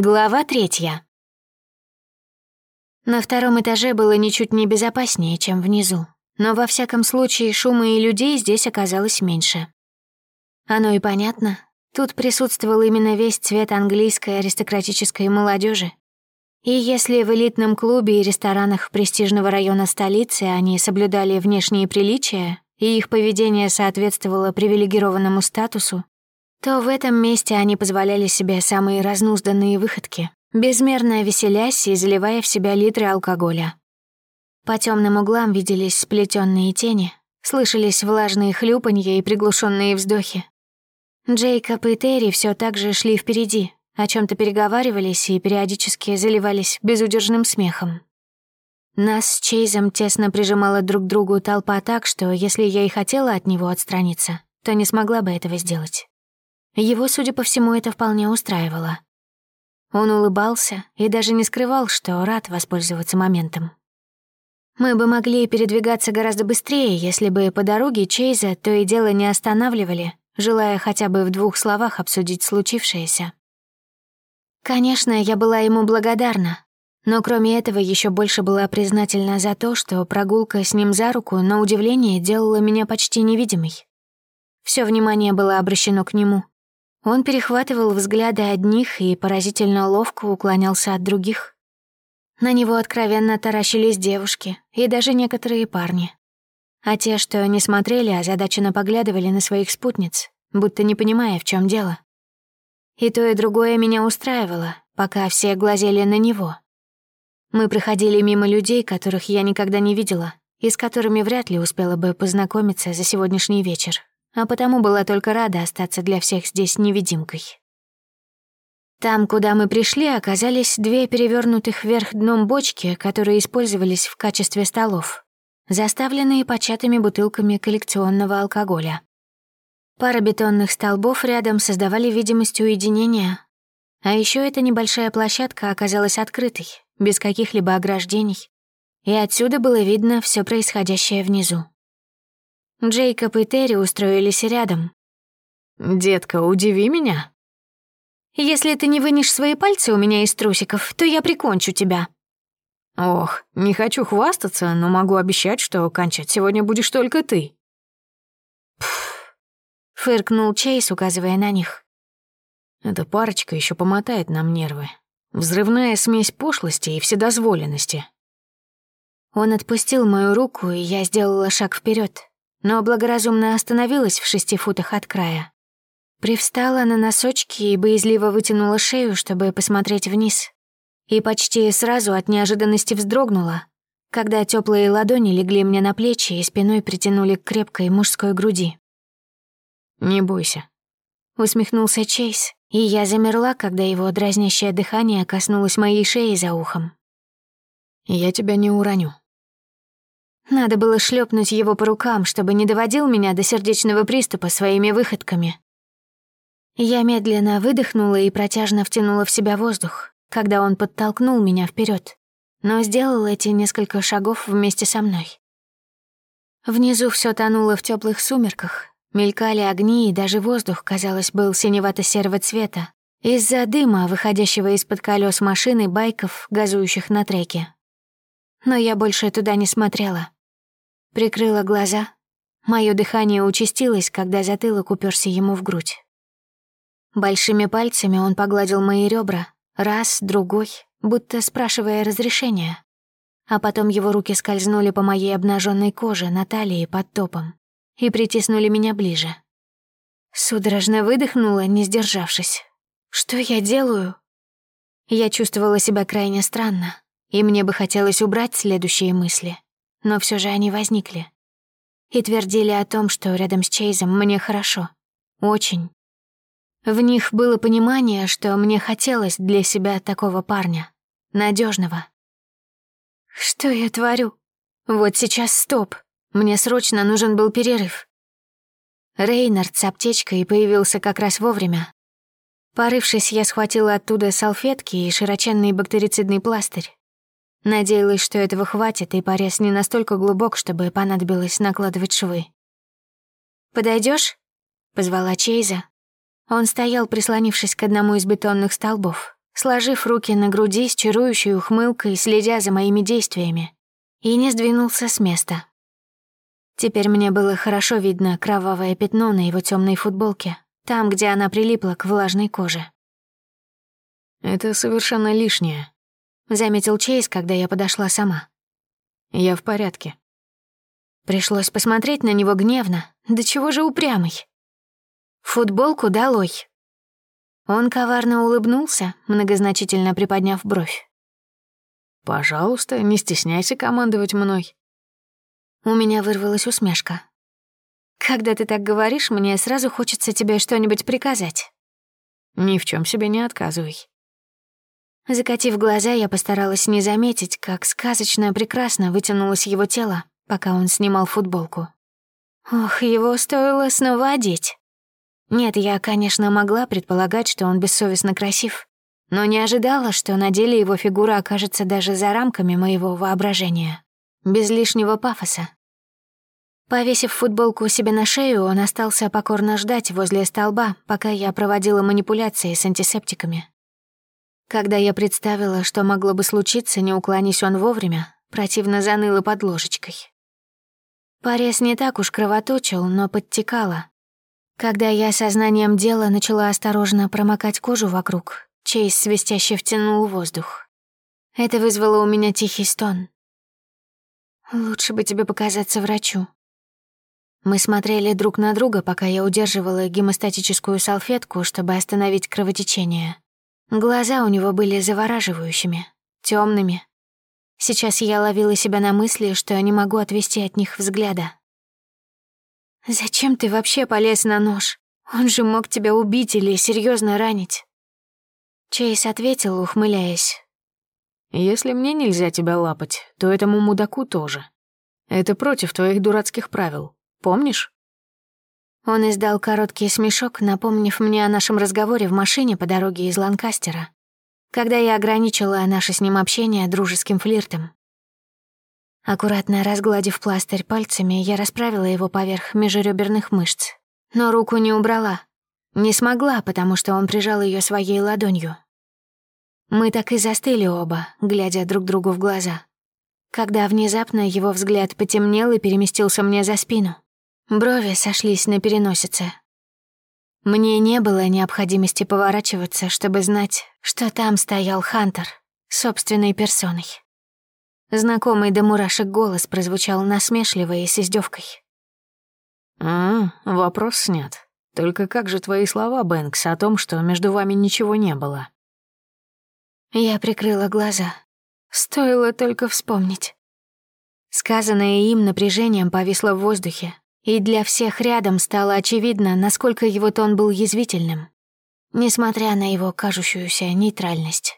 Глава третья. На втором этаже было ничуть не безопаснее, чем внизу, но во всяком случае шума и людей здесь оказалось меньше. Оно и понятно. Тут присутствовал именно весь цвет английской аристократической молодежи. И если в элитном клубе и ресторанах престижного района столицы они соблюдали внешние приличия, и их поведение соответствовало привилегированному статусу, то в этом месте они позволяли себе самые разнузданные выходки, безмерно веселясь и заливая в себя литры алкоголя. По темным углам виделись сплетенные тени, слышались влажные хлюпанья и приглушенные вздохи. Джейкоб и Терри все так же шли впереди, о чем то переговаривались и периодически заливались безудержным смехом. Нас с Чейзом тесно прижимала друг к другу толпа так, что если я и хотела от него отстраниться, то не смогла бы этого сделать. Его, судя по всему, это вполне устраивало. Он улыбался и даже не скрывал, что рад воспользоваться моментом. Мы бы могли передвигаться гораздо быстрее, если бы по дороге Чейза то и дело не останавливали, желая хотя бы в двух словах обсудить случившееся. Конечно, я была ему благодарна, но кроме этого еще больше была признательна за то, что прогулка с ним за руку, на удивление, делала меня почти невидимой. Все внимание было обращено к нему, он перехватывал взгляды одних и поразительно ловко уклонялся от других. На него откровенно таращились девушки и даже некоторые парни. А те, что не смотрели, озадаченно поглядывали на своих спутниц, будто не понимая, в чем дело. И то, и другое меня устраивало, пока все глазели на него. Мы проходили мимо людей, которых я никогда не видела, и с которыми вряд ли успела бы познакомиться за сегодняшний вечер а потому была только рада остаться для всех здесь невидимкой. Там, куда мы пришли, оказались две перевернутых вверх дном бочки, которые использовались в качестве столов, заставленные початыми бутылками коллекционного алкоголя. Пара бетонных столбов рядом создавали видимость уединения, а еще эта небольшая площадка оказалась открытой, без каких-либо ограждений, и отсюда было видно все происходящее внизу. Джейкоб и Терри устроились рядом. «Детка, удиви меня». «Если ты не вынешь свои пальцы у меня из трусиков, то я прикончу тебя». «Ох, не хочу хвастаться, но могу обещать, что кончать сегодня будешь только ты». «Пф», — фыркнул Чейз, указывая на них. «Эта парочка еще помотает нам нервы. Взрывная смесь пошлости и вседозволенности». Он отпустил мою руку, и я сделала шаг вперед но благоразумно остановилась в шести футах от края. Привстала на носочки и боязливо вытянула шею, чтобы посмотреть вниз. И почти сразу от неожиданности вздрогнула, когда теплые ладони легли мне на плечи и спиной притянули к крепкой мужской груди. «Не бойся», — усмехнулся Чейз, и я замерла, когда его дразнящее дыхание коснулось моей шеи за ухом. «Я тебя не уроню». Надо было шлепнуть его по рукам, чтобы не доводил меня до сердечного приступа своими выходками. Я медленно выдохнула и протяжно втянула в себя воздух, когда он подтолкнул меня вперед, но сделал эти несколько шагов вместе со мной. Внизу все тонуло в теплых сумерках, мелькали огни, и даже воздух, казалось, был синевато-серого цвета, из-за дыма, выходящего из-под колес машины байков, газующих на треке. Но я больше туда не смотрела. Прикрыла глаза. Мое дыхание участилось, когда затылок уперся ему в грудь. Большими пальцами он погладил мои ребра, раз, другой, будто спрашивая разрешения. А потом его руки скользнули по моей обнаженной коже на талии под топом и притиснули меня ближе. Судорожно выдохнула, не сдержавшись. Что я делаю? Я чувствовала себя крайне странно, и мне бы хотелось убрать следующие мысли но все же они возникли. И твердили о том, что рядом с Чейзом мне хорошо. Очень. В них было понимание, что мне хотелось для себя такого парня. надежного. Что я творю? Вот сейчас стоп. Мне срочно нужен был перерыв. Рейнард с аптечкой появился как раз вовремя. Порывшись, я схватила оттуда салфетки и широченный бактерицидный пластырь. Надеялась, что этого хватит, и порез не настолько глубок, чтобы понадобилось накладывать швы. «Подойдёшь?» — позвала Чейза. Он стоял, прислонившись к одному из бетонных столбов, сложив руки на груди с чарующей ухмылкой, следя за моими действиями, и не сдвинулся с места. Теперь мне было хорошо видно кровавое пятно на его темной футболке, там, где она прилипла к влажной коже. «Это совершенно лишнее», — заметил Чейз, когда я подошла сама. «Я в порядке». Пришлось посмотреть на него гневно. Да чего же упрямый? Футболку долой. Он коварно улыбнулся, многозначительно приподняв бровь. «Пожалуйста, не стесняйся командовать мной». У меня вырвалась усмешка. «Когда ты так говоришь, мне сразу хочется тебе что-нибудь приказать». «Ни в чем себе не отказывай». Закатив глаза, я постаралась не заметить, как сказочно прекрасно вытянулось его тело, пока он снимал футболку. Ох, его стоило снова одеть. Нет, я, конечно, могла предполагать, что он бессовестно красив, но не ожидала, что на деле его фигура окажется даже за рамками моего воображения, без лишнего пафоса. Повесив футболку себе на шею, он остался покорно ждать возле столба, пока я проводила манипуляции с антисептиками. Когда я представила, что могло бы случиться, не уклонись он вовремя, противно заныло под ложечкой. Порез не так уж кровоточил, но подтекало. Когда я сознанием дела начала осторожно промокать кожу вокруг, Чейз свистяще втянул воздух. Это вызвало у меня тихий стон. «Лучше бы тебе показаться врачу». Мы смотрели друг на друга, пока я удерживала гемостатическую салфетку, чтобы остановить кровотечение. Глаза у него были завораживающими, темными. Сейчас я ловила себя на мысли, что не могу отвести от них взгляда. «Зачем ты вообще полез на нож? Он же мог тебя убить или серьезно ранить». Чейз ответил, ухмыляясь. «Если мне нельзя тебя лапать, то этому мудаку тоже. Это против твоих дурацких правил, помнишь?» Он издал короткий смешок, напомнив мне о нашем разговоре в машине по дороге из Ланкастера, когда я ограничила наше с ним общение дружеским флиртом. Аккуратно разгладив пластырь пальцами, я расправила его поверх межреберных мышц, но руку не убрала. Не смогла, потому что он прижал ее своей ладонью. Мы так и застыли оба, глядя друг другу в глаза. Когда внезапно его взгляд потемнел и переместился мне за спину. Брови сошлись на переносице. Мне не было необходимости поворачиваться, чтобы знать, что там стоял Хантер, собственной персоной. Знакомый до мурашек голос прозвучал насмешливо и с издевкой. «А, вопрос снят. Только как же твои слова, Бэнкс, о том, что между вами ничего не было?» Я прикрыла глаза. Стоило только вспомнить. Сказанное им напряжением повисло в воздухе, и для всех рядом стало очевидно, насколько его тон был язвительным, несмотря на его кажущуюся нейтральность.